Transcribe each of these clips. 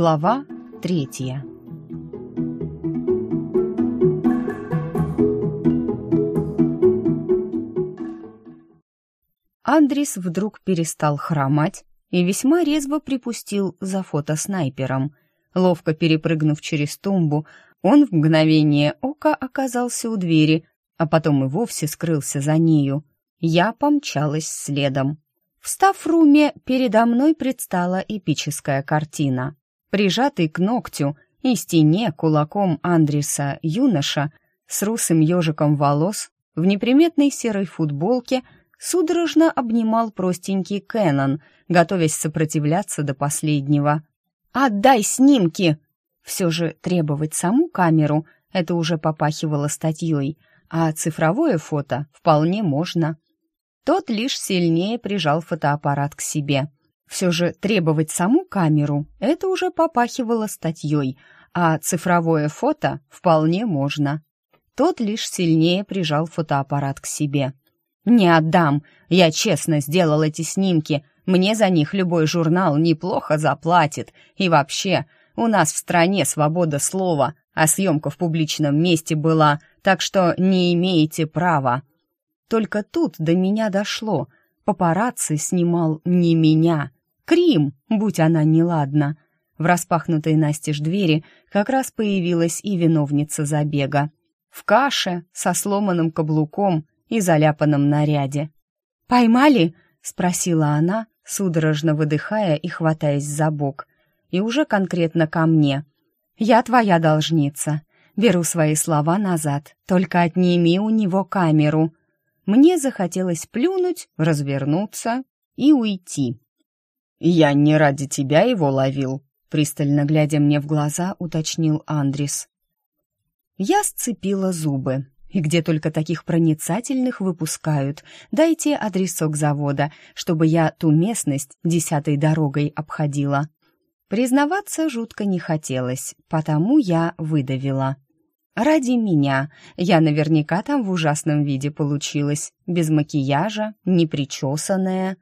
Глава третья Андрис вдруг перестал хромать и весьма резво припустил за фотоснайпером. Ловко перепрыгнув через тумбу, он в мгновение ока оказался у двери, а потом и вовсе скрылся за нею. Я помчалась следом. Встав в руме, передо мной предстала эпическая картина. Прижатый к ногтю и стене кулаком Андреса юноша с русым ежиком волос в неприметной серой футболке судорожно обнимал простенький Кэнон, готовясь сопротивляться до последнего. «Отдай снимки!» Все же требовать саму камеру — это уже попахивало статьей, а цифровое фото вполне можно. Тот лишь сильнее прижал фотоаппарат к себе. Все же требовать саму камеру — это уже попахивало статьей, а цифровое фото вполне можно. Тот лишь сильнее прижал фотоаппарат к себе. «Не отдам! Я честно сделал эти снимки. Мне за них любой журнал неплохо заплатит. И вообще, у нас в стране свобода слова, а съемка в публичном месте была, так что не имеете права». Только тут до меня дошло. Папарацци снимал не меня. Крим, будь она неладна. В распахнутой настежь двери как раз появилась и виновница забега. В каше, со сломанным каблуком и заляпанном наряде. «Поймали?» — спросила она, судорожно выдыхая и хватаясь за бок. И уже конкретно ко мне. «Я твоя должница. Беру свои слова назад. Только отними у него камеру». Мне захотелось плюнуть, развернуться и уйти. «Я не ради тебя его ловил», — пристально глядя мне в глаза, уточнил Андрис. Я сцепила зубы. И где только таких проницательных выпускают. Дайте адресок завода, чтобы я ту местность десятой дорогой обходила. Признаваться жутко не хотелось, потому я выдавила. Ради меня. Я наверняка там в ужасном виде получилась, без макияжа, непричесанная.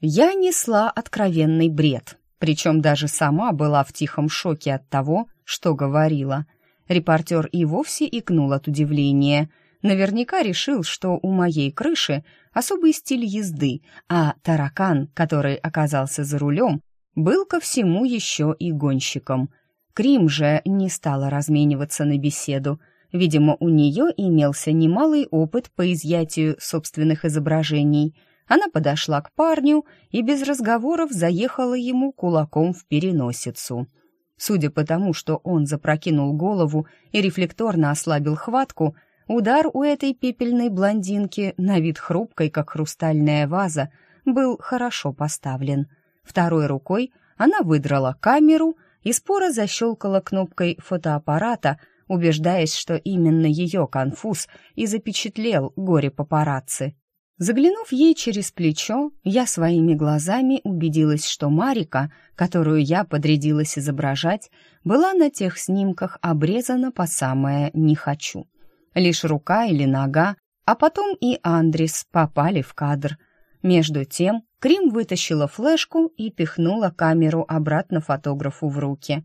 Я несла откровенный бред, причем даже сама была в тихом шоке от того, что говорила. Репортер и вовсе икнул от удивления. Наверняка решил, что у моей крыши особый стиль езды, а таракан, который оказался за рулем, был ко всему еще и гонщиком. Крим же не стала размениваться на беседу. Видимо, у нее имелся немалый опыт по изъятию собственных изображений — она подошла к парню и без разговоров заехала ему кулаком в переносицу. Судя по тому, что он запрокинул голову и рефлекторно ослабил хватку, удар у этой пепельной блондинки, на вид хрупкой, как хрустальная ваза, был хорошо поставлен. Второй рукой она выдрала камеру и споро защелкала кнопкой фотоаппарата, убеждаясь, что именно ее конфуз и запечатлел горе папарацци. Заглянув ей через плечо, я своими глазами убедилась, что Марика, которую я подрядилась изображать, была на тех снимках обрезана по самое «не хочу». Лишь рука или нога, а потом и Андрис попали в кадр. Между тем Крим вытащила флешку и пихнула камеру обратно фотографу в руки.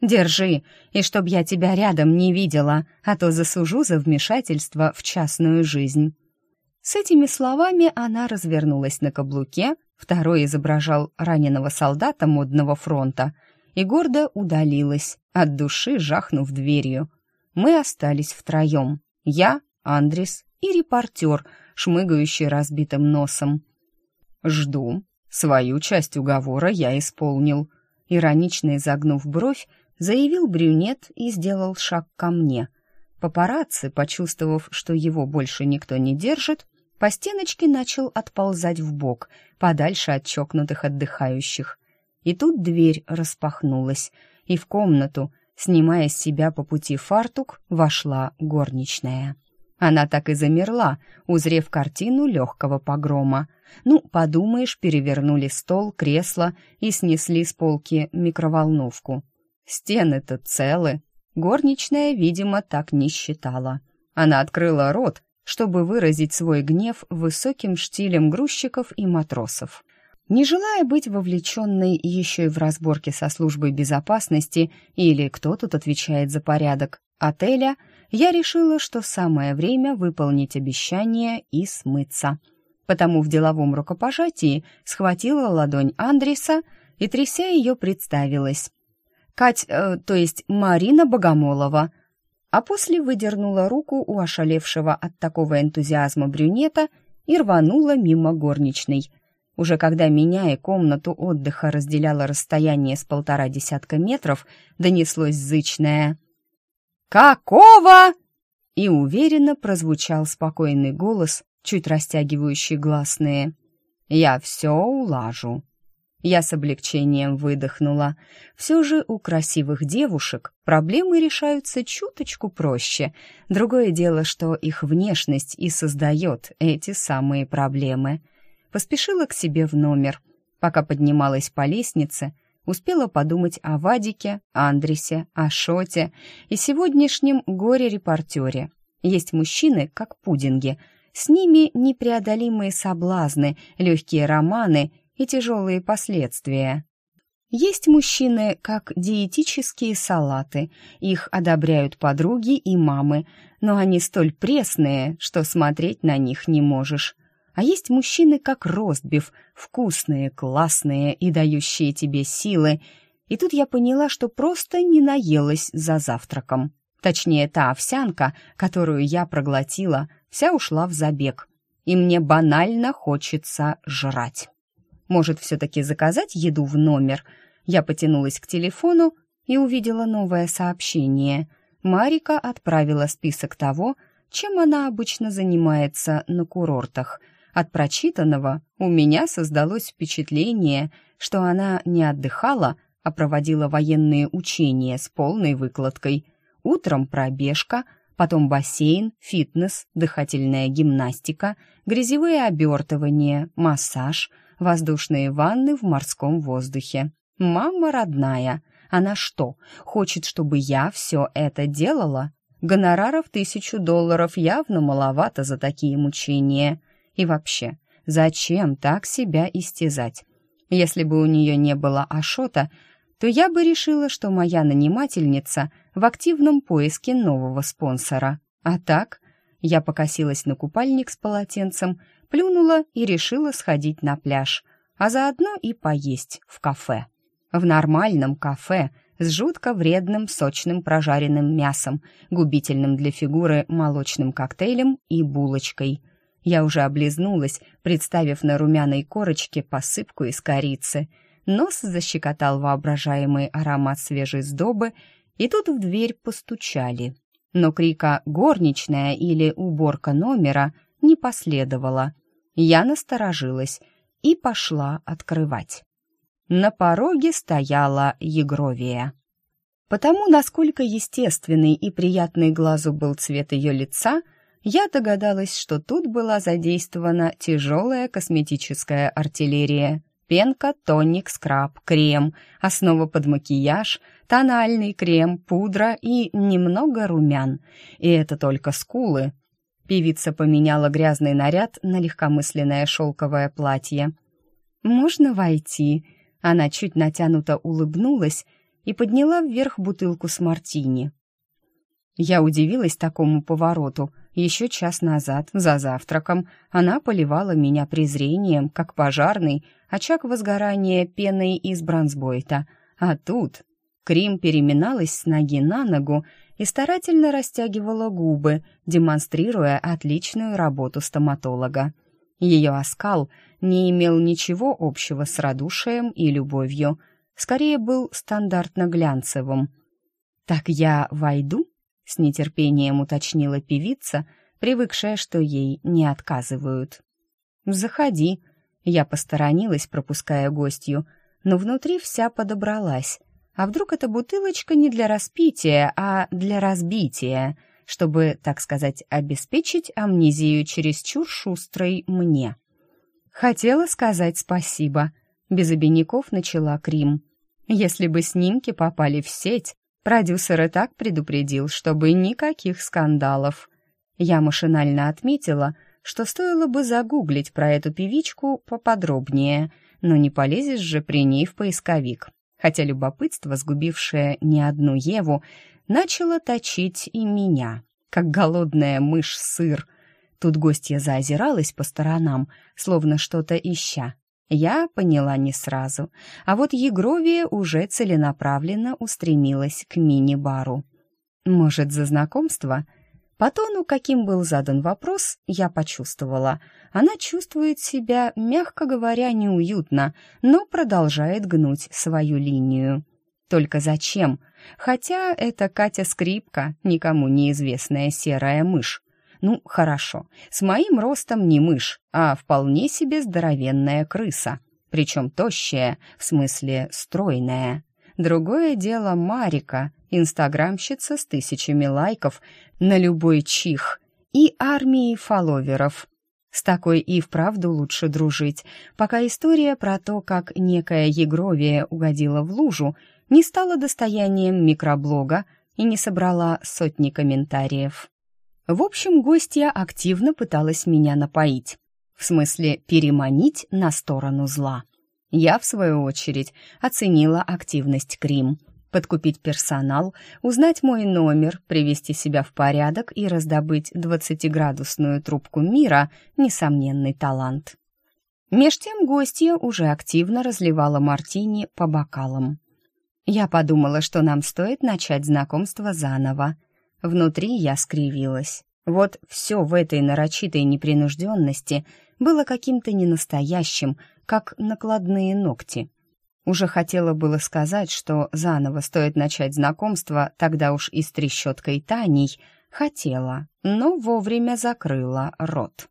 «Держи, и чтоб я тебя рядом не видела, а то засужу за вмешательство в частную жизнь». С этими словами она развернулась на каблуке, второй изображал раненого солдата модного фронта, и гордо удалилась, от души жахнув дверью. Мы остались втроем. Я, Андрис и репортер, шмыгающий разбитым носом. «Жду. Свою часть уговора я исполнил», — иронично изогнув бровь, заявил брюнет и сделал шаг ко мне. Папарацци, почувствовав, что его больше никто не держит, по стеночке начал отползать в бок, подальше от чокнутых отдыхающих. И тут дверь распахнулась, и в комнату, снимая с себя по пути фартук, вошла горничная. Она так и замерла, узрев картину легкого погрома. Ну, подумаешь, перевернули стол, кресло и снесли с полки микроволновку. Стены-то целы. Горничная, видимо, так не считала. Она открыла рот, чтобы выразить свой гнев высоким штилем грузчиков и матросов. Не желая быть вовлеченной еще и в разборки со службой безопасности или кто тут отвечает за порядок отеля, я решила, что самое время выполнить обещание и смыться. Потому в деловом рукопожатии схватила ладонь Андреса и, тряся ее, представилась. «Кать, э, то есть Марина Богомолова», а после выдернула руку у ошалевшего от такого энтузиазма брюнета и рванула мимо горничной. Уже когда меня и комнату отдыха разделяло расстояние с полтора десятка метров, донеслось зычное «Какого?» И уверенно прозвучал спокойный голос, чуть растягивающий гласные. «Я все улажу». Я с облегчением выдохнула. Все же у красивых девушек проблемы решаются чуточку проще. Другое дело, что их внешность и создает эти самые проблемы. Поспешила к себе в номер. Пока поднималась по лестнице, успела подумать о Вадике, Андресе, Ашоте и сегодняшнем горе-репортере. Есть мужчины, как пудинги. С ними непреодолимые соблазны, легкие романы — и тяжелые последствия. Есть мужчины, как диетические салаты. Их одобряют подруги и мамы, но они столь пресные, что смотреть на них не можешь. А есть мужчины, как ростбиф, вкусные, классные и дающие тебе силы. И тут я поняла, что просто не наелась за завтраком. Точнее, та овсянка, которую я проглотила, вся ушла в забег. И мне банально хочется жрать. Может, все-таки заказать еду в номер? Я потянулась к телефону и увидела новое сообщение. Марика отправила список того, чем она обычно занимается на курортах. От прочитанного у меня создалось впечатление, что она не отдыхала, а проводила военные учения с полной выкладкой. Утром пробежка, потом бассейн, фитнес, дыхательная гимнастика, грязевые обертывания, массаж — воздушные ванны в морском воздухе. Мама родная, она что, хочет, чтобы я все это делала? Гонораров тысячу долларов явно маловато за такие мучения. И вообще, зачем так себя истязать? Если бы у нее не было Ашота, то я бы решила, что моя нанимательница в активном поиске нового спонсора. А так, я покосилась на купальник с полотенцем, плюнула и решила сходить на пляж, а заодно и поесть в кафе. В нормальном кафе с жутко вредным сочным прожаренным мясом, губительным для фигуры молочным коктейлем и булочкой. Я уже облизнулась, представив на румяной корочке посыпку из корицы. Нос защекотал воображаемый аромат свежей сдобы, и тут в дверь постучали. Но крика «горничная» или «уборка номера» не последовало. Я насторожилась и пошла открывать. На пороге стояла Егровия. Потому, насколько естественный и приятный глазу был цвет ее лица, я догадалась, что тут была задействована тяжелая косметическая артиллерия. Пенка, тоник, скраб, крем, основа под макияж, тональный крем, пудра и немного румян. И это только скулы, Певица поменяла грязный наряд на легкомысленное шелковое платье. «Можно войти?» Она чуть натянуто улыбнулась и подняла вверх бутылку с мартини. Я удивилась такому повороту. Еще час назад, за завтраком, она поливала меня презрением, как пожарный, очаг возгорания пеной из бронзбойта. А тут Крим переминалась с ноги на ногу и старательно растягивала губы, демонстрируя отличную работу стоматолога. Ее оскал не имел ничего общего с радушием и любовью, скорее был стандартно глянцевым. «Так я войду?» — с нетерпением уточнила певица, привыкшая, что ей не отказывают. «Заходи», — я посторонилась, пропуская гостью, но внутри вся подобралась — а вдруг эта бутылочка не для распития, а для разбития, чтобы, так сказать, обеспечить амнезию чересчур шустрой мне? Хотела сказать спасибо. Без обиняков начала Крим. Если бы снимки попали в сеть, продюсер и так предупредил, чтобы никаких скандалов. Я машинально отметила, что стоило бы загуглить про эту певичку поподробнее — но не полезешь же при ней в поисковик. Хотя любопытство, сгубившее не одну Еву, начало точить и меня, как голодная мышь сыр. Тут гостья заозиралась по сторонам, словно что-то ища. Я поняла не сразу, а вот Егровия уже целенаправленно устремилась к мини-бару. Может, за знакомство? По тону, каким был задан вопрос, я почувствовала. Она чувствует себя, мягко говоря, неуютно, но продолжает гнуть свою линию. Только зачем? Хотя это Катя Скрипка, никому неизвестная серая мышь. Ну, хорошо, с моим ростом не мышь, а вполне себе здоровенная крыса. Причем тощая, в смысле стройная. Другое дело Марика, инстаграмщица с тысячами лайков на любой чих и армией фолловеров. С такой и вправду лучше дружить, пока история про то, как некая Егровия угодила в лужу, не стала достоянием микроблога и не собрала сотни комментариев. В общем, гостья активно пыталась меня напоить, в смысле переманить на сторону зла. Я, в свою очередь, оценила активность Крим. Подкупить персонал, узнать мой номер, привести себя в порядок и раздобыть двадцатиградусную трубку мира — несомненный талант. Меж тем гостья уже активно разливала мартини по бокалам. Я подумала, что нам стоит начать знакомство заново. Внутри я скривилась. Вот все в этой нарочитой непринужденности было каким-то ненастоящим, как накладные ногти. Уже хотела было сказать, что заново стоит начать знакомство, тогда уж и с трещоткой Таней. Хотела, но вовремя закрыла рот.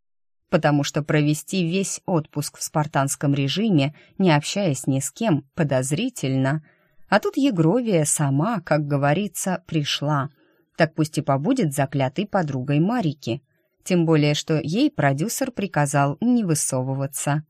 Потому что провести весь отпуск в спартанском режиме, не общаясь ни с кем, подозрительно. А тут Егровия сама, как говорится, пришла. Так пусть и побудет заклятой подругой Марики. Тем более, что ей продюсер приказал не высовываться.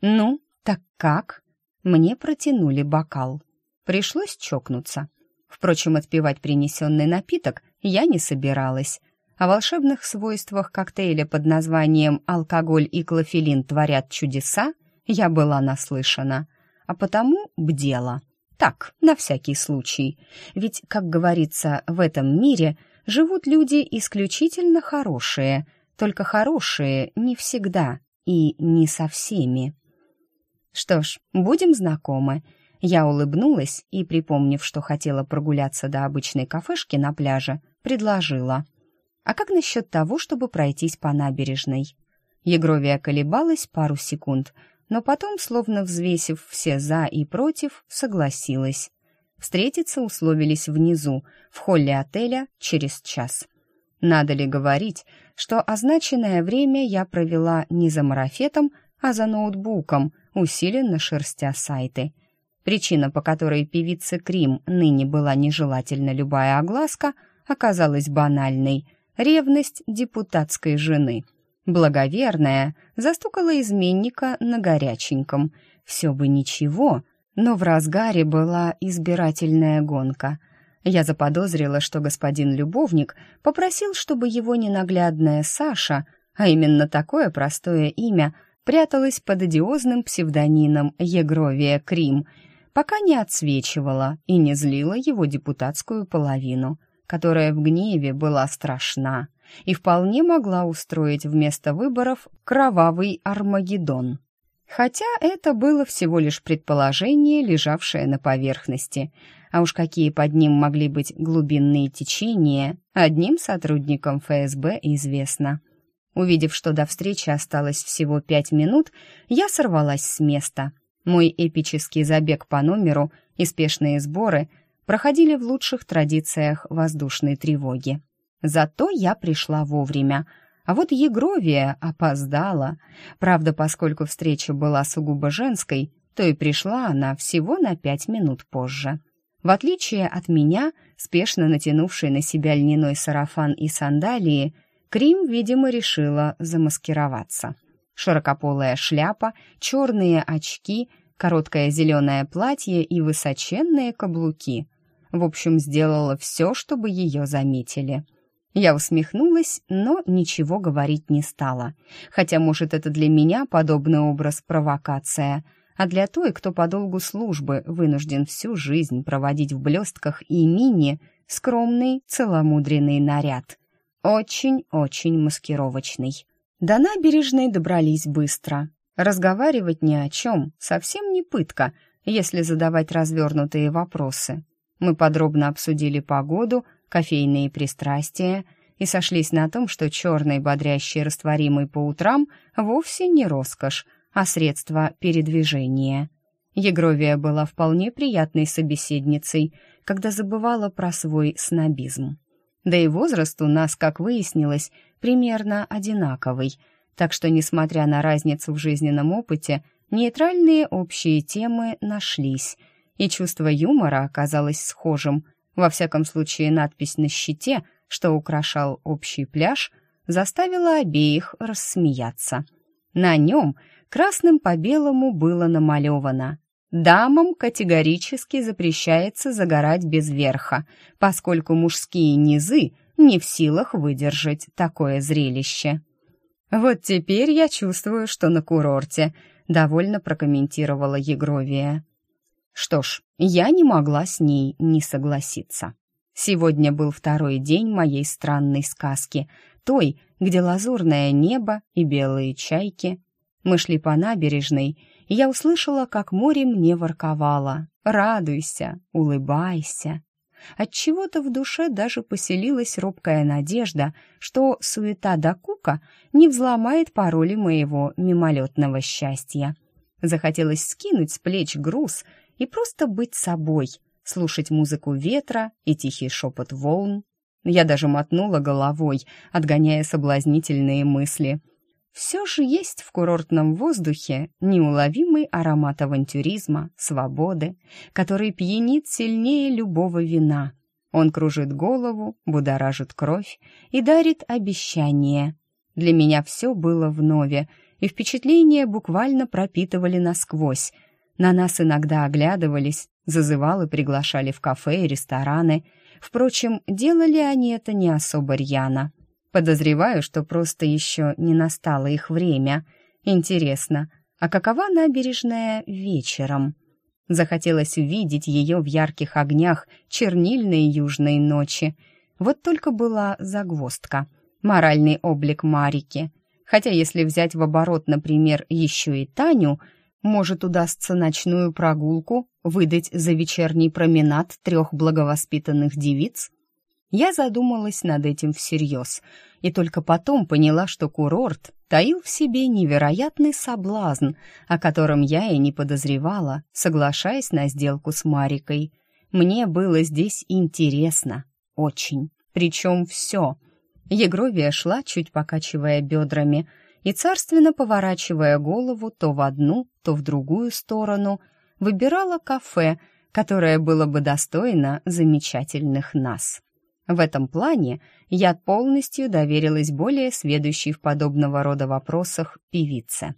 «Ну, так как?» Мне протянули бокал. Пришлось чокнуться. Впрочем, отпивать принесенный напиток я не собиралась. О волшебных свойствах коктейля под названием «алкоголь и клофелин творят чудеса» я была наслышана, а потому бдела. Так, на всякий случай. Ведь, как говорится, в этом мире живут люди исключительно хорошие, только хорошие не всегда и не со всеми. Что ж, будем знакомы. Я улыбнулась и, припомнив, что хотела прогуляться до обычной кафешки на пляже, предложила. А как насчет того, чтобы пройтись по набережной? Егровия колебалась пару секунд, но потом, словно взвесив все «за» и «против», согласилась. Встретиться условились внизу, в холле отеля, через час. Надо ли говорить, что означенное время я провела не за марафетом, а за ноутбуком, усиленно шерстя сайты. Причина, по которой певице Крим ныне была нежелательна любая огласка, оказалась банальной — ревность депутатской жены. Благоверная застукала изменника на горяченьком. Все бы ничего, но в разгаре была избирательная гонка. Я заподозрила, что господин любовник попросил, чтобы его ненаглядная Саша, а именно такое простое имя — пряталась под одиозным псевдонимом Егровия Крим, пока не отсвечивала и не злила его депутатскую половину, которая в гневе была страшна и вполне могла устроить вместо выборов кровавый Армагеддон. Хотя это было всего лишь предположение, лежавшее на поверхности, а уж какие под ним могли быть глубинные течения, одним сотрудникам ФСБ известно – Увидев, что до встречи осталось всего пять минут, я сорвалась с места. Мой эпический забег по номеру и спешные сборы проходили в лучших традициях воздушной тревоги. Зато я пришла вовремя, а вот Егровия опоздала. Правда, поскольку встреча была сугубо женской, то и пришла она всего на пять минут позже. В отличие от меня, спешно натянувшей на себя льняной сарафан и сандалии, Крим, видимо, решила замаскироваться. Широкополая шляпа, черные очки, короткое зеленое платье и высоченные каблуки. В общем, сделала все, чтобы ее заметили. Я усмехнулась, но ничего говорить не стала. Хотя, может, это для меня подобный образ провокация, а для той, кто по долгу службы вынужден всю жизнь проводить в блестках и мини, скромный, целомудренный наряд. Очень-очень маскировочный. До набережной добрались быстро. Разговаривать ни о чем совсем не пытка, если задавать развернутые вопросы. Мы подробно обсудили погоду, кофейные пристрастия и сошлись на том, что черный бодрящий растворимый по утрам вовсе не роскошь, а средство передвижения. Егровия была вполне приятной собеседницей, когда забывала про свой снобизм. Да и возраст у нас, как выяснилось, примерно одинаковый, так что, несмотря на разницу в жизненном опыте, нейтральные общие темы нашлись, и чувство юмора оказалось схожим, во всяком случае, надпись на щите, что украшал общий пляж, заставила обеих рассмеяться. На нем красным по белому было намалевано «Дамам категорически запрещается загорать без верха, поскольку мужские низы не в силах выдержать такое зрелище». «Вот теперь я чувствую, что на курорте», — довольно прокомментировала Егровия. Что ж, я не могла с ней не согласиться. Сегодня был второй день моей странной сказки, той, где лазурное небо и белые чайки. Мы шли по набережной, и я услышала, как море мне ворковало. «Радуйся, улыбайся». Отчего-то в душе даже поселилась робкая надежда, что суета до кука не взломает пароли моего мимолетного счастья. Захотелось скинуть с плеч груз и просто быть собой, слушать музыку ветра и тихий шепот волн. Я даже мотнула головой, отгоняя соблазнительные мысли. Все же есть в курортном воздухе неуловимый аромат авантюризма, свободы, который пьянит сильнее любого вина. Он кружит голову, будоражит кровь и дарит обещание. Для меня все было вновь, и впечатления буквально пропитывали насквозь, на нас иногда оглядывались, зазывал и приглашали в кафе и рестораны. Впрочем, делали они это не особо рьяно. Подозреваю, что просто еще не настало их время. Интересно, а какова набережная вечером? Захотелось увидеть ее в ярких огнях чернильной южной ночи. Вот только была загвоздка. Моральный облик Марики. Хотя если взять в оборот, например, еще и Таню — может, удастся ночную прогулку выдать за вечерний променад трех благовоспитанных девиц? Я задумалась над этим всерьез, и только потом поняла, что курорт таил в себе невероятный соблазн, о котором я и не подозревала, соглашаясь на сделку с Марикой. Мне было здесь интересно, очень, причем все. Егровия шла, чуть покачивая бедрами, и, царственно поворачивая голову то в одну, то в другую сторону, выбирала кафе, которое было бы достойно замечательных нас. В этом плане я полностью доверилась более сведущей в подобного рода вопросах певице.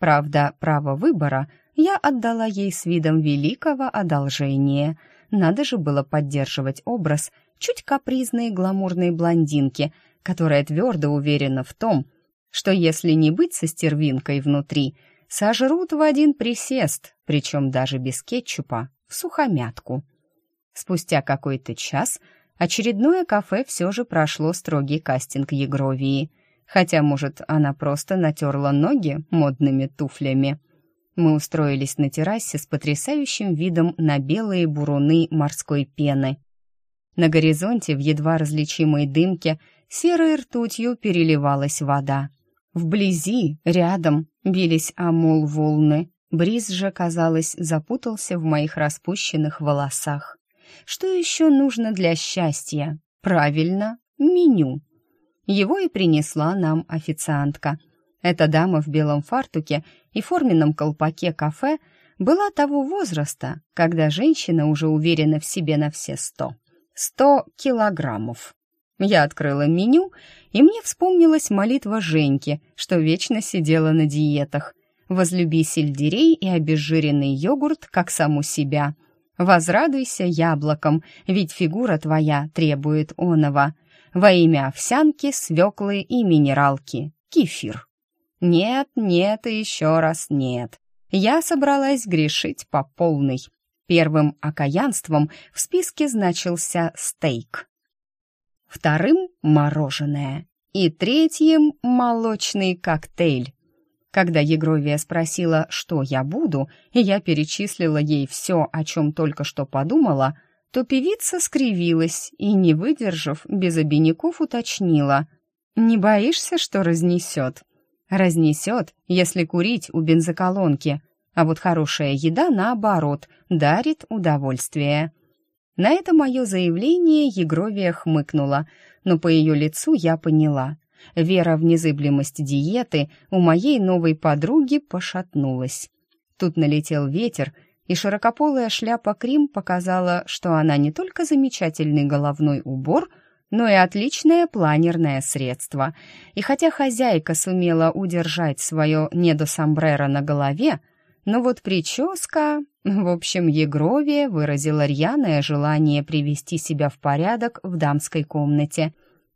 Правда, право выбора я отдала ей с видом великого одолжения. Надо же было поддерживать образ чуть капризной гламурной блондинки, которая твердо уверена в том, что если не быть со стервинкой внутри, сожрут в один присест, причем даже без кетчупа, в сухомятку. Спустя какой-то час очередное кафе все же прошло строгий кастинг Егровии, хотя, может, она просто натерла ноги модными туфлями. Мы устроились на террасе с потрясающим видом на белые буруны морской пены. На горизонте в едва различимой дымке серой ртутью переливалась вода — Вблизи, рядом, бились амул волны. Бриз же, казалось, запутался в моих распущенных волосах. Что еще нужно для счастья? Правильно, меню. Его и принесла нам официантка. Эта дама в белом фартуке и форменном колпаке кафе была того возраста, когда женщина уже уверена в себе на все сто. Сто килограммов. Я открыла меню, и мне вспомнилась молитва Женьки, что вечно сидела на диетах. «Возлюби сельдерей и обезжиренный йогурт, как саму себя. Возрадуйся яблоком, ведь фигура твоя требует оного. во имя овсянки, свеклы и минералки, кефир. Нет, нет и еще раз нет. Я собралась грешить по полной. Первым окаянством в списке значился стейк. Вторым — мороженое. И третьим — молочный коктейль. Когда Егровия спросила, что я буду, и я перечислила ей все, о чем только что подумала, то певица скривилась и, не выдержав, без обиняков уточнила. «Не боишься, что разнесет?» «Разнесет, если курить у бензоколонки, а вот хорошая еда, наоборот, дарит удовольствие». На это мое заявление Егровия хмыкнула, но по ее лицу я поняла. Вера в незыблемость диеты у моей новой подруги пошатнулась. Тут налетел ветер, и широкополая шляпа Крим показала, что она не только замечательный головной убор, но и отличное планерное средство. И хотя хозяйка сумела удержать свое недосомбреро на голове, но вот прическа... В общем, Егровия выразила рьяное желание привести себя в порядок в дамской комнате.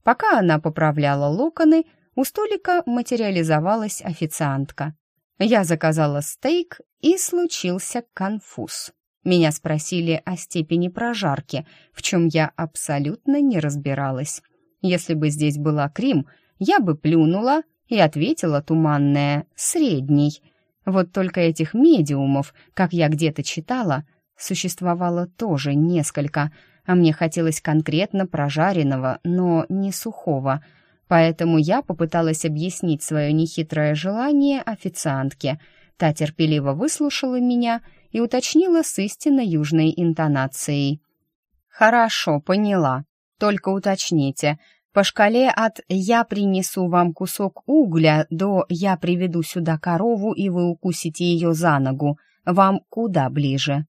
Пока она поправляла локоны, у столика материализовалась официантка. Я заказала стейк, и случился конфуз. Меня спросили о степени прожарки, в чем я абсолютно не разбиралась. Если бы здесь была Крим, я бы плюнула и ответила туманная «средний». Вот только этих медиумов, как я где-то читала, существовало тоже несколько — а мне хотелось конкретно прожаренного, но не сухого. Поэтому я попыталась объяснить свое нехитрое желание официантке. Та терпеливо выслушала меня и уточнила с истинно южной интонацией. «Хорошо, поняла. Только уточните. По шкале от «я принесу вам кусок угля» до «я приведу сюда корову, и вы укусите ее за ногу» вам куда ближе?»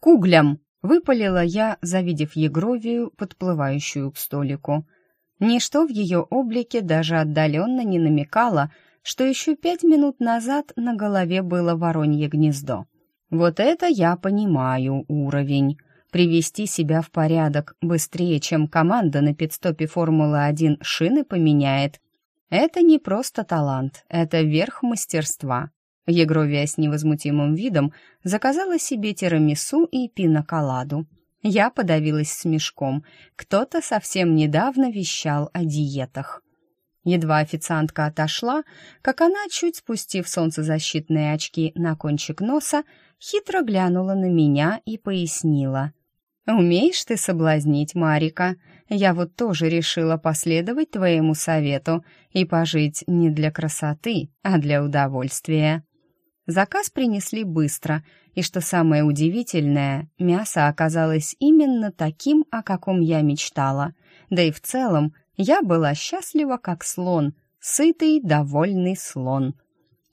«К углям!» Выпалила я, завидев Егровию, подплывающую к столику. Ничто в ее облике даже отдаленно не намекало, что еще пять минут назад на голове было воронье гнездо. Вот это я понимаю уровень. Привести себя в порядок быстрее, чем команда на пидстопе Формулы-1 шины поменяет. Это не просто талант, это верх мастерства. Егровия с невозмутимым видом заказала себе тирамису и пиноколаду. Я подавилась смешком. Кто-то совсем недавно вещал о диетах. Едва официантка отошла, как она, чуть спустив солнцезащитные очки на кончик носа, хитро глянула на меня и пояснила. «Умеешь ты соблазнить, Марика? Я вот тоже решила последовать твоему совету и пожить не для красоты, а для удовольствия». Заказ принесли быстро, и что самое удивительное, мясо оказалось именно таким, о каком я мечтала. Да и в целом я была счастлива, как слон, сытый, довольный слон.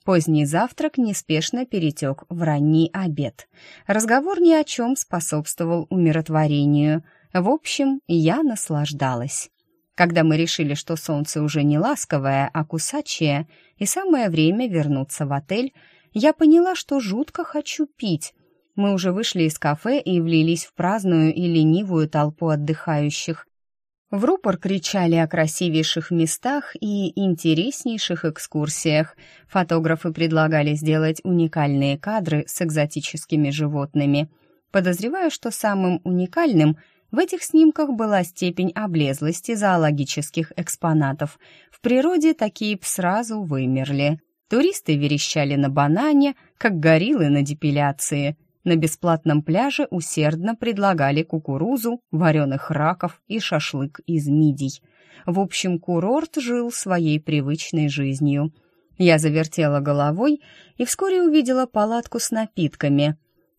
Поздний завтрак неспешно перетек в ранний обед. Разговор ни о чем способствовал умиротворению. В общем, я наслаждалась. Когда мы решили, что солнце уже не ласковое, а кусачее, и самое время вернуться в отель, я поняла, что жутко хочу пить. Мы уже вышли из кафе и влились в праздную и ленивую толпу отдыхающих. В рупор кричали о красивейших местах и интереснейших экскурсиях. Фотографы предлагали сделать уникальные кадры с экзотическими животными. Подозреваю, что самым уникальным в этих снимках была степень облезлости зоологических экспонатов. В природе такие б сразу вымерли. Туристы верещали на банане, как гориллы на депиляции. На бесплатном пляже усердно предлагали кукурузу, вареных раков и шашлык из мидий. В общем, курорт жил своей привычной жизнью. Я завертела головой и вскоре увидела палатку с напитками.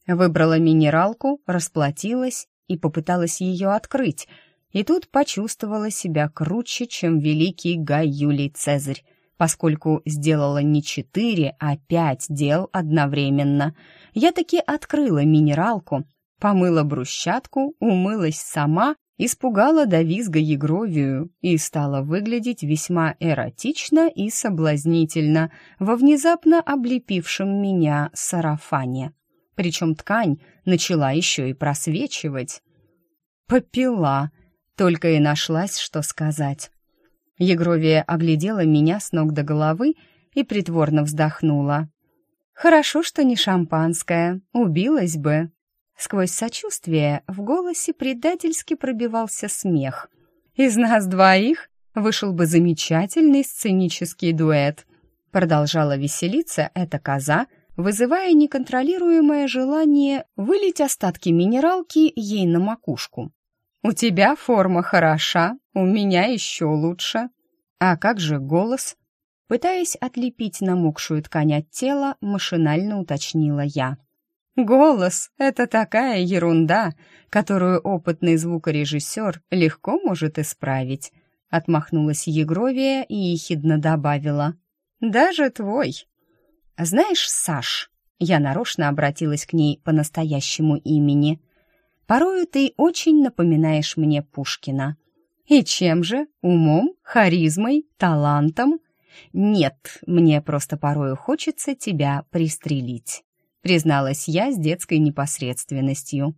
Выбрала минералку, расплатилась и попыталась ее открыть. И тут почувствовала себя круче, чем великий Гай Юлий Цезарь поскольку сделала не четыре, а пять дел одновременно. Я таки открыла минералку, помыла брусчатку, умылась сама, испугала до визга Егровию и стала выглядеть весьма эротично и соблазнительно во внезапно облепившем меня сарафане. Причем ткань начала еще и просвечивать. «Попила», Только и нашлась, что сказать. Егровия оглядела меня с ног до головы и притворно вздохнула. «Хорошо, что не шампанское, убилась бы». Сквозь сочувствие в голосе предательски пробивался смех. «Из нас двоих вышел бы замечательный сценический дуэт», продолжала веселиться эта коза, вызывая неконтролируемое желание вылить остатки минералки ей на макушку. «У тебя форма хороша, у меня еще лучше». «А как же голос?» Пытаясь отлепить намокшую ткань от тела, машинально уточнила я. «Голос — это такая ерунда, которую опытный звукорежиссер легко может исправить», — отмахнулась Егровия и ехидно добавила. «Даже твой». «Знаешь, Саш...» — я нарочно обратилась к ней по настоящему имени. «Порою ты очень напоминаешь мне Пушкина». «И чем же? Умом? Харизмой? Талантом?» «Нет, мне просто порою хочется тебя пристрелить», призналась я с детской непосредственностью.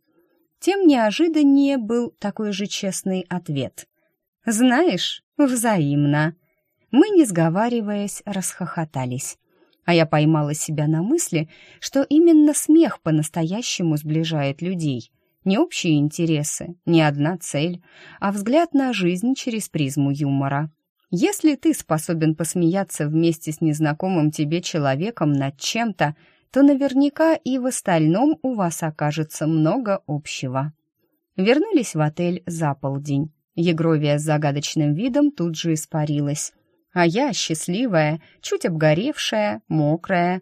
Тем неожиданнее был такой же честный ответ. «Знаешь, взаимно». Мы, не сговариваясь, расхохотались. А я поймала себя на мысли, что именно смех по-настоящему сближает людей. Не общие интересы, не одна цель, а взгляд на жизнь через призму юмора. Если ты способен посмеяться вместе с незнакомым тебе человеком над чем-то, то наверняка и в остальном у вас окажется много общего. Вернулись в отель за полдень. Егровия с загадочным видом тут же испарилась. А я, счастливая, чуть обгоревшая, мокрая,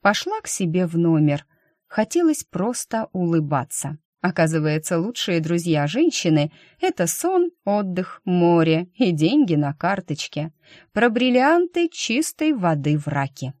пошла к себе в номер. Хотелось просто улыбаться. Оказывается, лучшие друзья женщины — это сон, отдых, море и деньги на карточке. Про бриллианты чистой воды в раке.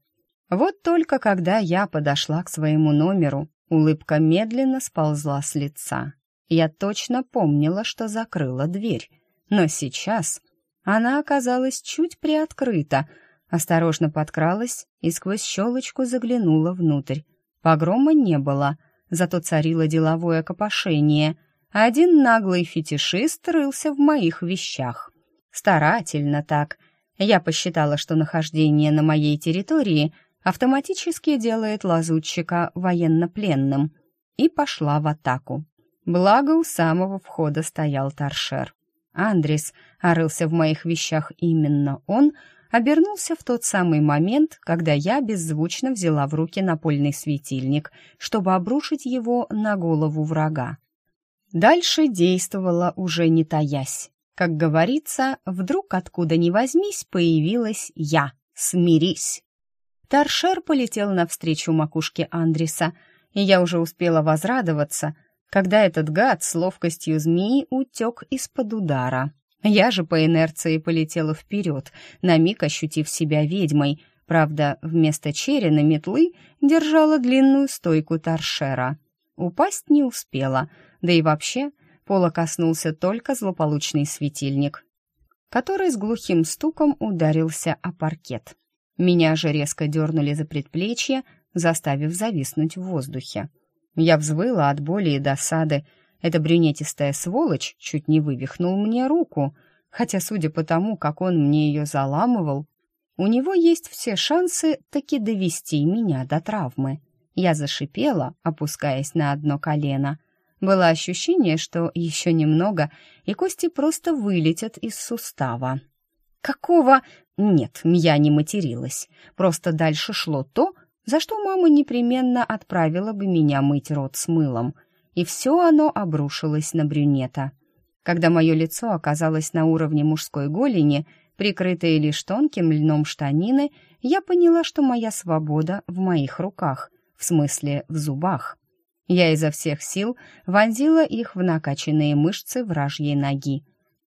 Вот только когда я подошла к своему номеру, улыбка медленно сползла с лица. Я точно помнила, что закрыла дверь. Но сейчас она оказалась чуть приоткрыта, осторожно подкралась и сквозь щелочку заглянула внутрь. Погрома не было — зато царило деловое копошение. Один наглый фетишист рылся в моих вещах. Старательно так. Я посчитала, что нахождение на моей территории автоматически делает лазутчика военнопленным, и пошла в атаку. Благо, у самого входа стоял торшер. Андрис орылся в моих вещах именно он — обернулся в тот самый момент, когда я беззвучно взяла в руки напольный светильник, чтобы обрушить его на голову врага. Дальше действовала уже не таясь. Как говорится, вдруг откуда ни возьмись появилась я. Смирись. Торшер полетел навстречу макушке Андриса, и я уже успела возрадоваться, когда этот гад с ловкостью змеи утек из-под удара. Я же по инерции полетела вперед, на миг ощутив себя ведьмой. Правда, вместо черена метлы держала длинную стойку торшера. Упасть не успела, да и вообще пола коснулся только злополучный светильник, который с глухим стуком ударился о паркет. Меня же резко дернули за предплечье, заставив зависнуть в воздухе. Я взвыла от боли и досады, эта брюнетистая сволочь чуть не вывихнул мне руку, хотя, судя по тому, как он мне ее заламывал, у него есть все шансы таки довести меня до травмы. Я зашипела, опускаясь на одно колено. Было ощущение, что еще немного, и кости просто вылетят из сустава. «Какого?» Нет, я не материлась. Просто дальше шло то, за что мама непременно отправила бы меня мыть рот с мылом — и все оно обрушилось на брюнета. Когда мое лицо оказалось на уровне мужской голени, прикрытое лишь тонким льном штанины, я поняла, что моя свобода в моих руках, в смысле в зубах. Я изо всех сил вонзила их в накачанные мышцы вражьей ноги.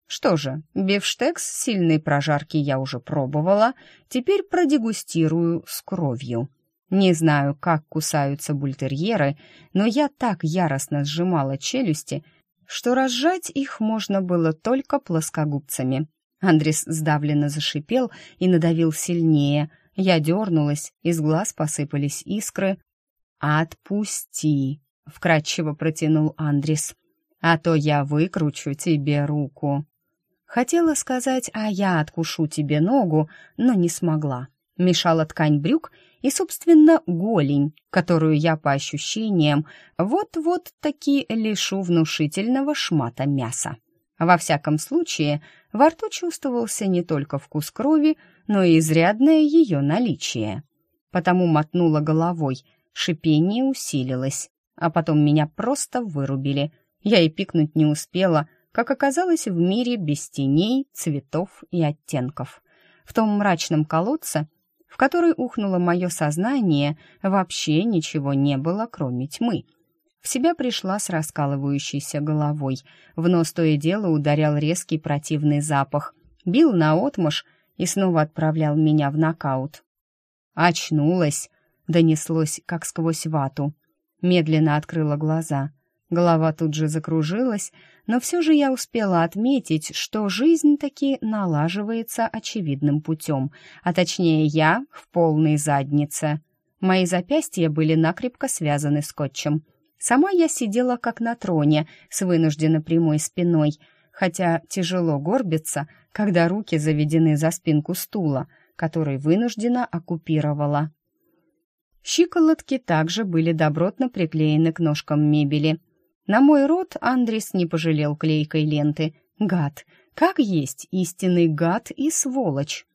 Что же, бифштекс сильной прожарки я уже пробовала, теперь продегустирую с кровью. Не знаю, как кусаются бультерьеры, но я так яростно сжимала челюсти, что разжать их можно было только плоскогубцами. Андрес сдавленно зашипел и надавил сильнее. Я дернулась, из глаз посыпались искры. «Отпусти!» — вкратчиво протянул Андрес. а то я выкручу тебе руку». Хотела сказать «а я откушу тебе ногу», но не смогла. Мешала ткань брюк и, собственно, голень, которую я, по ощущениям, вот-вот таки лишу внушительного шмата мяса. Во всяком случае, во рту чувствовался не только вкус крови, но и изрядное ее наличие. Потому мотнула головой, шипение усилилось, а потом меня просто вырубили. Я и пикнуть не успела, как оказалось в мире без теней, цветов и оттенков. В том мрачном колодце, в который ухнуло мое сознание, вообще ничего не было, кроме тьмы. В себя пришла с раскалывающейся головой. В нос то и дело ударял резкий противный запах. Бил наотмашь и снова отправлял меня в нокаут. «Очнулась!» — донеслось, как сквозь вату. Медленно открыла глаза. Голова тут же закружилась, но все же я успела отметить, что жизнь таки налаживается очевидным путем, а точнее я в полной заднице. Мои запястья были накрепко связаны скотчем — Сама я сидела как на троне, с вынужденно прямой спиной, хотя тяжело горбиться, когда руки заведены за спинку стула, который вынуждена оккупировала. Щиколотки также были добротно приклеены к ножкам мебели. На мой рот Андрис не пожалел клейкой ленты. Гад! Как есть истинный гад и сволочь!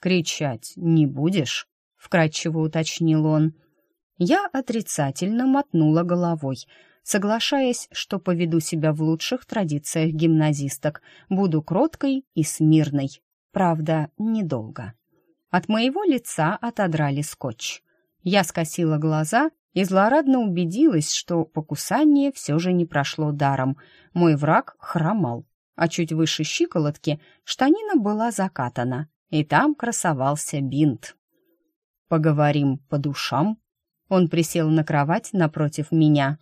«Кричать не будешь?» — вкратчиво уточнил он. Я отрицательно мотнула головой, соглашаясь, что поведу себя в лучших традициях гимназисток, буду кроткой и смирной. Правда, недолго. От моего лица отодрали скотч. Я скосила глаза и злорадно убедилась, что покусание все же не прошло даром. Мой враг хромал, а чуть выше щиколотки штанина была закатана, и там красовался бинт. «Поговорим по душам», он присел на кровать напротив меня.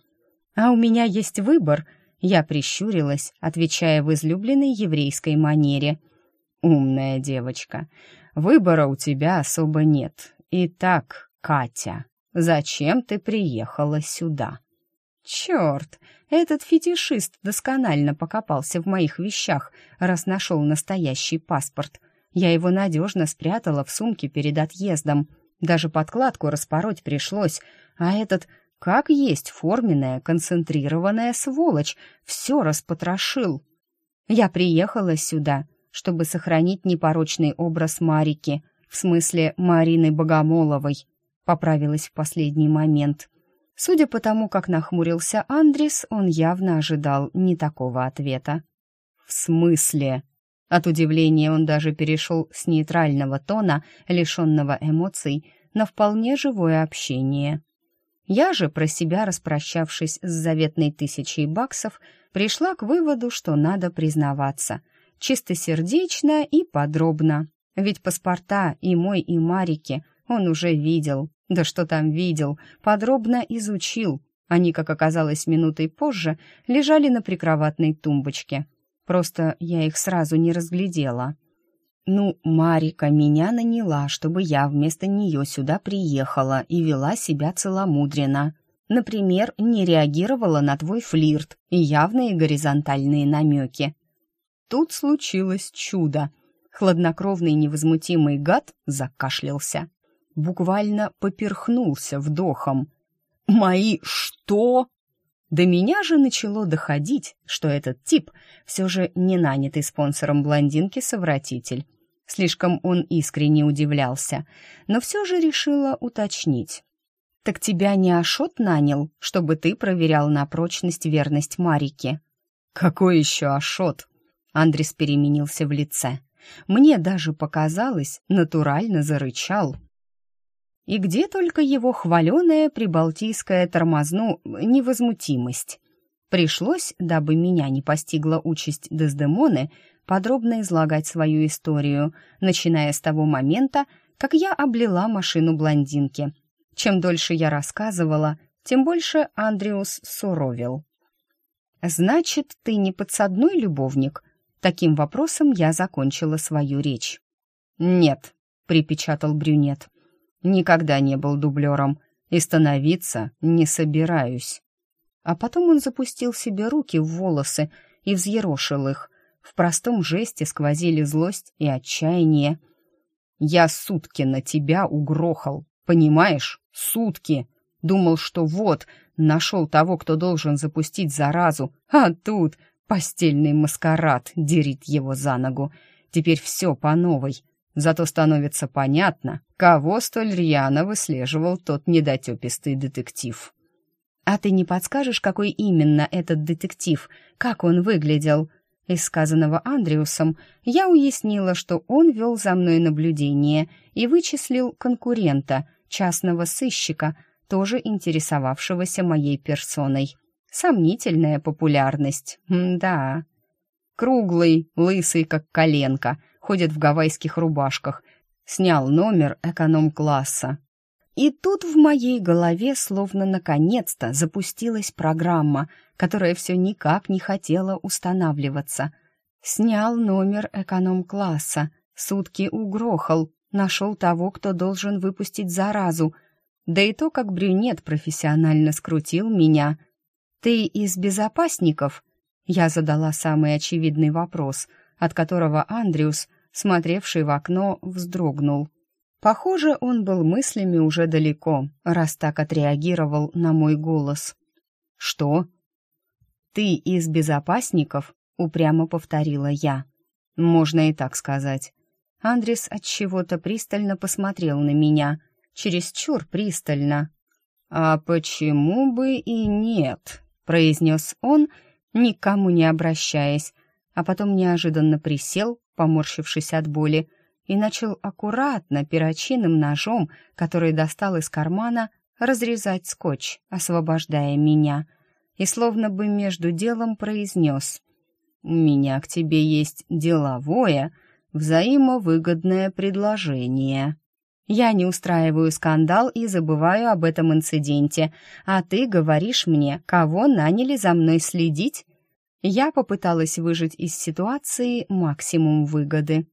«А у меня есть выбор», — я прищурилась, отвечая в излюбленной еврейской манере. «Умная девочка, выбора у тебя особо нет. Итак, Катя, зачем ты приехала сюда?» «Черт, этот фетишист досконально покопался в моих вещах, раз нашел настоящий паспорт. Я его надежно спрятала в сумке перед отъездом». Даже подкладку распороть пришлось, а этот, как есть, форменная, концентрированная сволочь, все распотрошил. Я приехала сюда, чтобы сохранить непорочный образ Марики, в смысле Марины Богомоловой, поправилась в последний момент. Судя по тому, как нахмурился Андрис, он явно ожидал не такого ответа. «В смысле?» От удивления он даже перешел с нейтрального тона, лишенного эмоций, на вполне живое общение. Я же, про себя распрощавшись с заветной тысячей баксов, пришла к выводу, что надо признаваться. Чистосердечно и подробно. Ведь паспорта и мой, и Марики он уже видел. Да что там видел, подробно изучил. Они, как оказалось минутой позже, лежали на прикроватной тумбочке. Просто я их сразу не разглядела. Ну, Марика меня наняла, чтобы я вместо нее сюда приехала и вела себя целомудренно. Например, не реагировала на твой флирт и явные горизонтальные намеки. Тут случилось чудо. Хладнокровный невозмутимый гад закашлялся. Буквально поперхнулся вдохом. «Мои что?» До меня же начало доходить, что этот тип все же не нанятый спонсором блондинки совратитель. Слишком он искренне удивлялся, но все же решила уточнить. «Так тебя не Ашот нанял, чтобы ты проверял на прочность верность Марике?» «Какой еще Ашот?» Андрес переменился в лице. Мне даже показалось, натурально зарычал. И где только его хваленая прибалтийская тормозну невозмутимость. Пришлось, дабы меня не постигла участь Дездемоны, подробно излагать свою историю, начиная с того момента, как я облила машину блондинки. Чем дольше я рассказывала, тем больше Андреус суровил. «Значит, ты не подсадной любовник?» Таким вопросом я закончила свою речь. «Нет», — припечатал брюнет никогда не был дублером и становиться не собираюсь. А потом он запустил себе руки в волосы и взъерошил их. В простом жесте сквозили злость и отчаяние. «Я сутки на тебя угрохал, понимаешь? Сутки! Думал, что вот, нашел того, кто должен запустить заразу, а тут постельный маскарад дерит его за ногу. Теперь все по новой. Зато становится понятно, кого столь рьяно выслеживал тот недотепистый детектив. «А ты не подскажешь, какой именно этот детектив? Как он выглядел?» Из сказанного Андреусом я уяснила, что он вел за мной наблюдение и вычислил конкурента, частного сыщика, тоже интересовавшегося моей персоной. Сомнительная популярность, М да. Круглый, лысый, как коленка, ходит в гавайских рубашках. Снял номер эконом-класса. И тут в моей голове словно наконец-то запустилась программа, которая все никак не хотела устанавливаться. Снял номер эконом-класса, сутки угрохал, нашел того, кто должен выпустить заразу. Да и то, как брюнет профессионально скрутил меня. «Ты из безопасников?» Я задала самый очевидный вопрос, от которого Андриус, смотревший в окно, вздрогнул. Похоже, он был мыслями уже далеко, раз так отреагировал на мой голос. «Что?» «Ты из безопасников?» — упрямо повторила я. «Можно и так сказать». Андрес от чего-то пристально посмотрел на меня, чересчур пристально. «А почему бы и нет?» — произнес он, никому не обращаясь, а потом неожиданно присел, поморщившись от боли, и начал аккуратно перочинным ножом, который достал из кармана, разрезать скотч, освобождая меня, и словно бы между делом произнес «У меня к тебе есть деловое, взаимовыгодное предложение». Я не устраиваю скандал и забываю об этом инциденте, а ты говоришь мне, кого наняли за мной следить? Я попыталась выжать из ситуации максимум выгоды.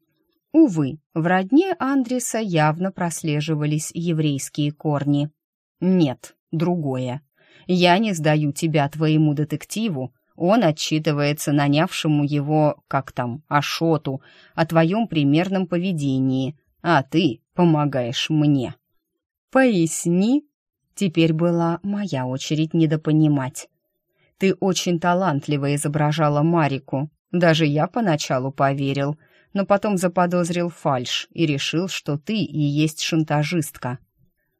Увы, в родне Андреса явно прослеживались еврейские корни. Нет, другое. Я не сдаю тебя твоему детективу, он отчитывается нанявшему его, как там, Ашоту, о твоем примерном поведении, а ты помогаешь мне. Поясни. Теперь была моя очередь недопонимать. Ты очень талантливо изображала Марику. Даже я поначалу поверил — но потом заподозрил фальш и решил, что ты и есть шантажистка.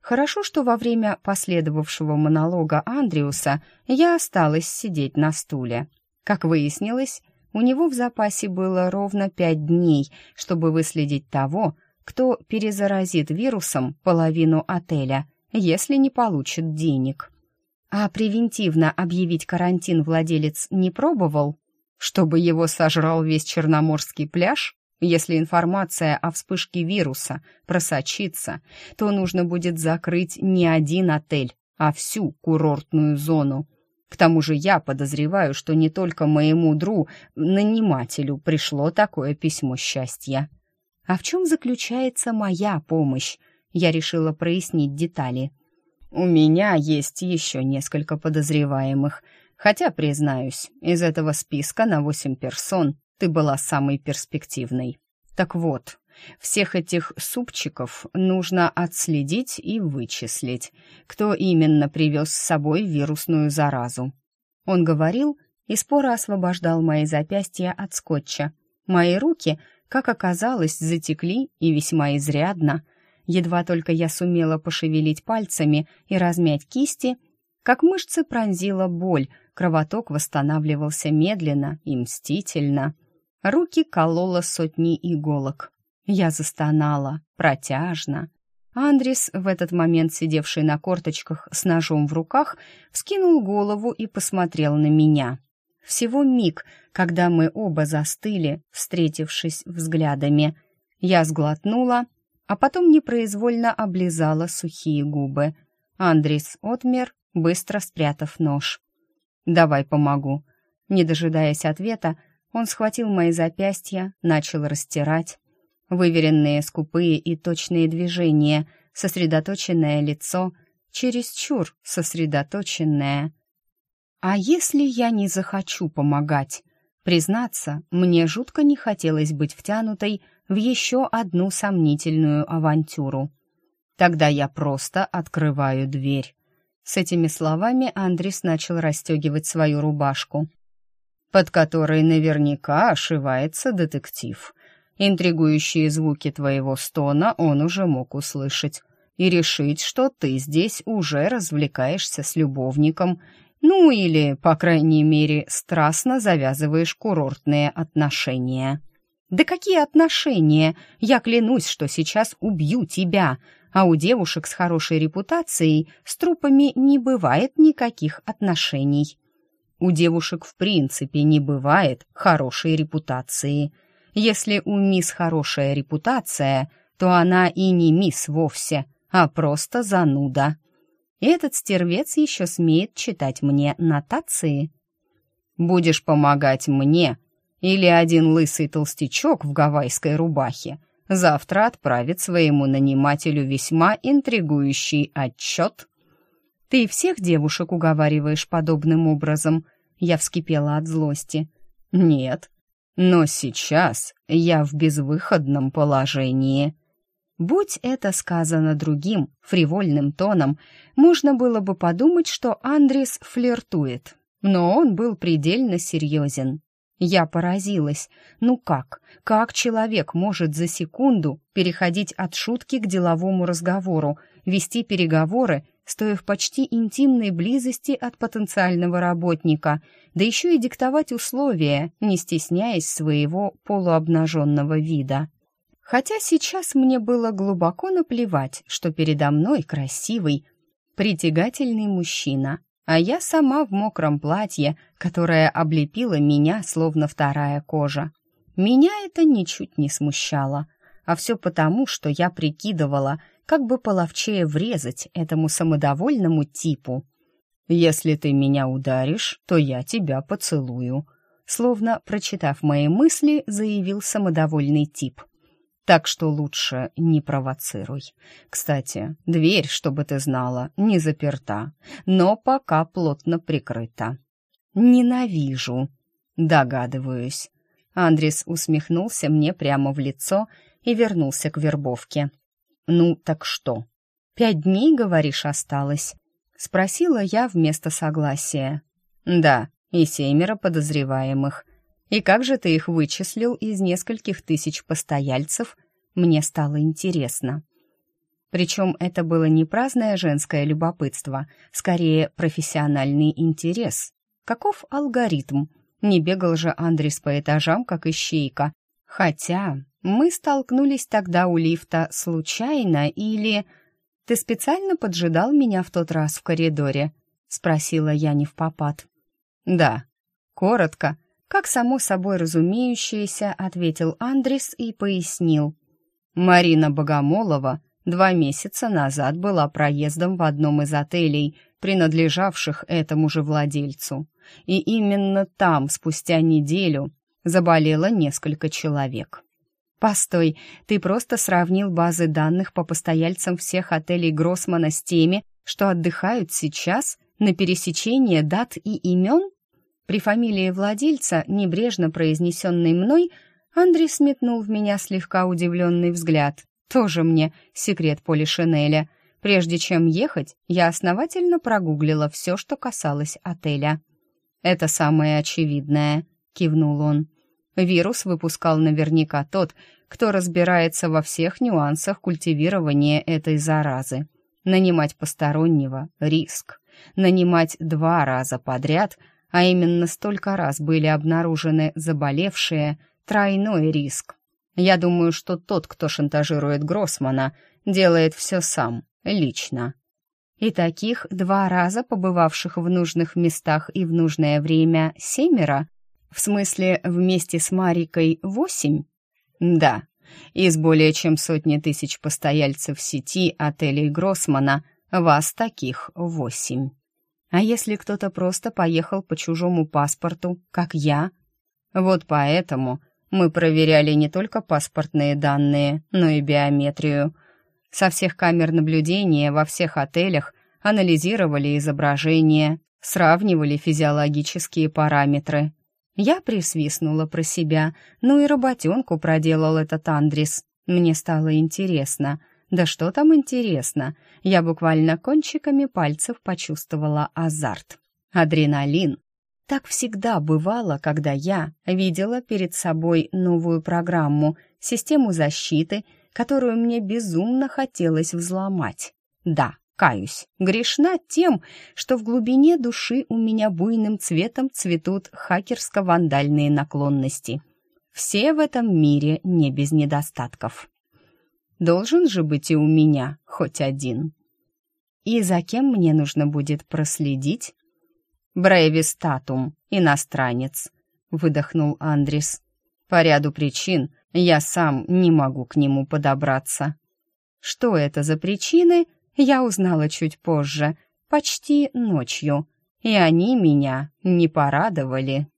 Хорошо, что во время последовавшего монолога Андриуса я осталась сидеть на стуле. Как выяснилось, у него в запасе было ровно пять дней, чтобы выследить того, кто перезаразит вирусом половину отеля, если не получит денег. А превентивно объявить карантин владелец не пробовал, чтобы его сожрал весь Черноморский пляж? Если информация о вспышке вируса просочится, то нужно будет закрыть не один отель, а всю курортную зону. К тому же я подозреваю, что не только моему дру, нанимателю, пришло такое письмо счастья. А в чем заключается моя помощь? Я решила прояснить детали. У меня есть еще несколько подозреваемых, хотя, признаюсь, из этого списка на восемь персон ты была самой перспективной. Так вот, всех этих супчиков нужно отследить и вычислить, кто именно привез с собой вирусную заразу. Он говорил и споро освобождал мои запястья от скотча. Мои руки, как оказалось, затекли и весьма изрядно. Едва только я сумела пошевелить пальцами и размять кисти, как мышцы пронзила боль, кровоток восстанавливался медленно и мстительно. Руки колола сотни иголок. Я застонала, протяжно. Андрис, в этот момент сидевший на корточках с ножом в руках, вскинул голову и посмотрел на меня. Всего миг, когда мы оба застыли, встретившись взглядами. Я сглотнула, а потом непроизвольно облизала сухие губы. Андрис отмер, быстро спрятав нож. «Давай помогу». Не дожидаясь ответа, он схватил мои запястья, начал растирать. Выверенные, скупые и точные движения, сосредоточенное лицо, чересчур сосредоточенное. А если я не захочу помогать? Признаться, мне жутко не хотелось быть втянутой в еще одну сомнительную авантюру. Тогда я просто открываю дверь. С этими словами Андрис начал расстегивать свою рубашку, под которой наверняка ошивается детектив. Интригующие звуки твоего стона он уже мог услышать и решить, что ты здесь уже развлекаешься с любовником ну или, по крайней мере, страстно завязываешь курортные отношения. Да какие отношения? Я клянусь, что сейчас убью тебя. А у девушек с хорошей репутацией с трупами не бывает никаких отношений. У девушек в принципе не бывает хорошей репутации. Если у мисс хорошая репутация, то она и не мисс вовсе, а просто зануда. И этот стервец еще смеет читать мне нотации. «Будешь помогать мне, или один лысый толстячок в гавайской рубахе завтра отправит своему нанимателю весьма интригующий отчет». «Ты всех девушек уговариваешь подобным образом?» Я вскипела от злости. «Нет, но сейчас я в безвыходном положении». Будь это сказано другим, фривольным тоном, можно было бы подумать, что Андрес флиртует. Но он был предельно серьезен. Я поразилась. Ну как? Как человек может за секунду переходить от шутки к деловому разговору, вести переговоры, стоя в почти интимной близости от потенциального работника, да еще и диктовать условия, не стесняясь своего полуобнаженного вида? Хотя сейчас мне было глубоко наплевать, что передо мной красивый, притягательный мужчина, а я сама в мокром платье, которое облепило меня, словно вторая кожа. Меня это ничуть не смущало, а все потому, что я прикидывала, как бы половчее врезать этому самодовольному типу. «Если ты меня ударишь, то я тебя поцелую», словно, прочитав мои мысли, заявил самодовольный тип. Так что лучше не провоцируй. Кстати, дверь, чтобы ты знала, не заперта, но пока плотно прикрыта. Ненавижу. Догадываюсь. Андрес усмехнулся мне прямо в лицо и вернулся к вербовке. «Ну, так что? Пять дней, говоришь, осталось?» — спросила я вместо согласия. «Да, и семеро подозреваемых. И как же ты их вычислил из нескольких тысяч постояльцев? Мне стало интересно. Причем это было не праздное женское любопытство, скорее профессиональный интерес. Каков алгоритм? Не бегал же Андрис по этажам, как ищейка. Хотя мы столкнулись тогда у лифта случайно или... «Ты специально поджидал меня в тот раз в коридоре?» — спросила я не в попад. «Да». Коротко, как само собой разумеющееся, ответил Андрис и пояснил. Марина Богомолова два месяца назад была проездом в одном из отелей, принадлежавших этому же владельцу. И именно там, спустя неделю, заболело несколько человек. «Постой, ты просто сравнил базы данных по постояльцам всех отелей Гроссмана с теми, что отдыхают сейчас на пересечение дат и имен?» При фамилии владельца, небрежно произнесенной мной, Андрей сметнул в меня слегка удивленный взгляд. Тоже мне секрет Поли Шинеля. Прежде чем ехать, я основательно прогуглила все, что касалось отеля. «Это самое очевидное», — кивнул он. «Вирус выпускал наверняка тот, кто разбирается во всех нюансах культивирования этой заразы. Нанимать постороннего — риск. Нанимать два раза подряд — а именно столько раз были обнаружены заболевшие, тройной риск. Я думаю, что тот, кто шантажирует Гроссмана, делает все сам, лично. И таких два раза побывавших в нужных местах и в нужное время семеро? В смысле, вместе с Марикой восемь? Да. Из более чем сотни тысяч постояльцев сети отелей Гроссмана вас таких восемь. А если кто-то просто поехал по чужому паспорту, как я? Вот поэтому мы проверяли не только паспортные данные, но и биометрию. Со всех камер наблюдения во всех отелях анализировали изображения, Сравнивали физиологические параметры. Я присвистнула про себя, ну и работенку проделал этот Андрис. Мне стало интересно. Да что там интересно? Я буквально кончиками пальцев почувствовала азарт. Адреналин. Так всегда бывало, когда я видела перед собой новую программу, систему защиты, которую мне безумно хотелось взломать. Да, каюсь, грешна тем, что в глубине души у меня буйным цветом цветут хакерско-вандальные наклонности. Все в этом мире не без недостатков. Должен же быть и у меня хоть один. И за кем мне нужно будет проследить? Брейвистатум, иностранец, выдохнул Андрис. По ряду причин я сам не могу к нему подобраться. Что это за причины, я узнала чуть позже, почти ночью, и они меня не порадовали.